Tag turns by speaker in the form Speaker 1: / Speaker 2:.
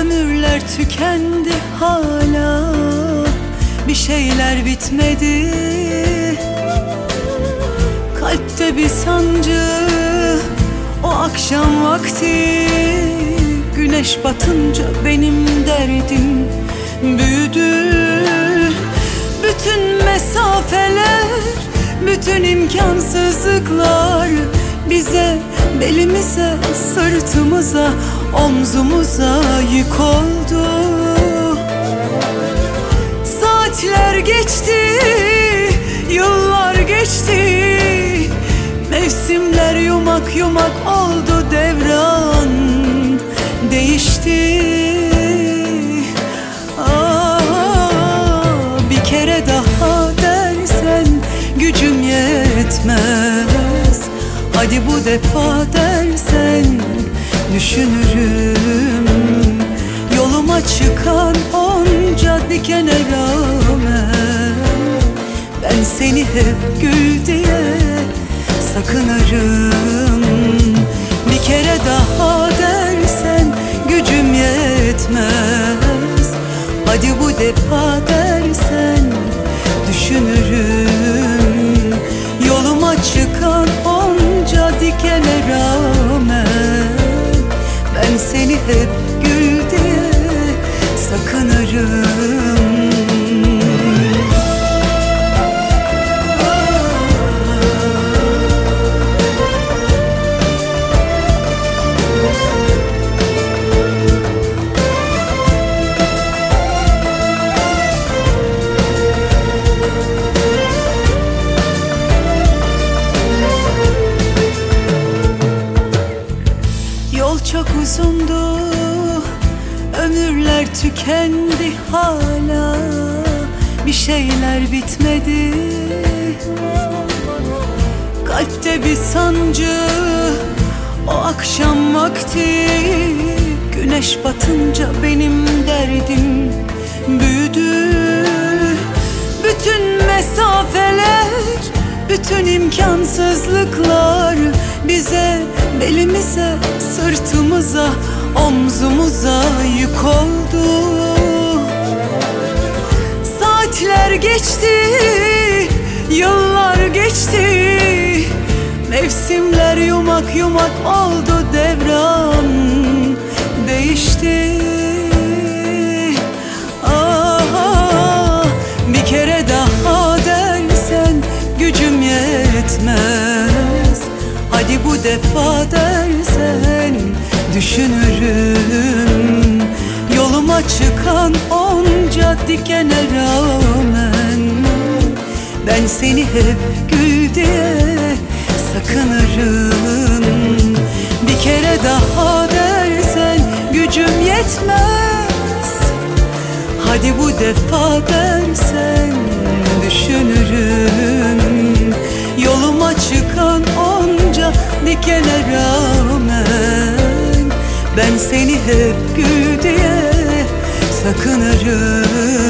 Speaker 1: Ömürler tükendi hala. Bir şeyler bitmedi. Kalpte bir sancı O akşam vakti. Güneş batınca benim derdim büyüdü. Bütün mesafeler Bütün imkansızlıklar Bize belimize sırtımıza omzumuza yük oldu. Saatler geçti Yıllar geçti. Mevsimler yumak yumak oldu devran Değişti. Aa, Bir kere daha dersen gücüm yetmez. Hadi bu defa dersen düşünürüm. Yoluma çıkan onca dikene rağmen Ben seni hep gül diye sakınırım. Bir kere daha dersen gücüm yetmez. Hadi bu defa dersen düşünürüm. Yoluma çıkan Ben uzundu Ömürler tükendi hala. Bir şeyler bitmedi. Kalpte bir sancı O akşam vakti. Güneş batınca benim derdim büyüdü. Bütün mesafeler Bütün imkansızlıklar Bize belimize sırtımıza omzumuza yük oldu. Saatler geçti Yıllar geçti. Mevsimler yumak yumak oldu devran Değişti düşünürüm. Yoluma çıkan onca dikene rağmen Ben seni hep gül diye sakınırım. Bir kere daha dersen gücüm yetmez. Hadi bu defa dersen düşünürüm. Yoluma çıkan onca dikene rağmen Ben seni hep gül diye sakınırım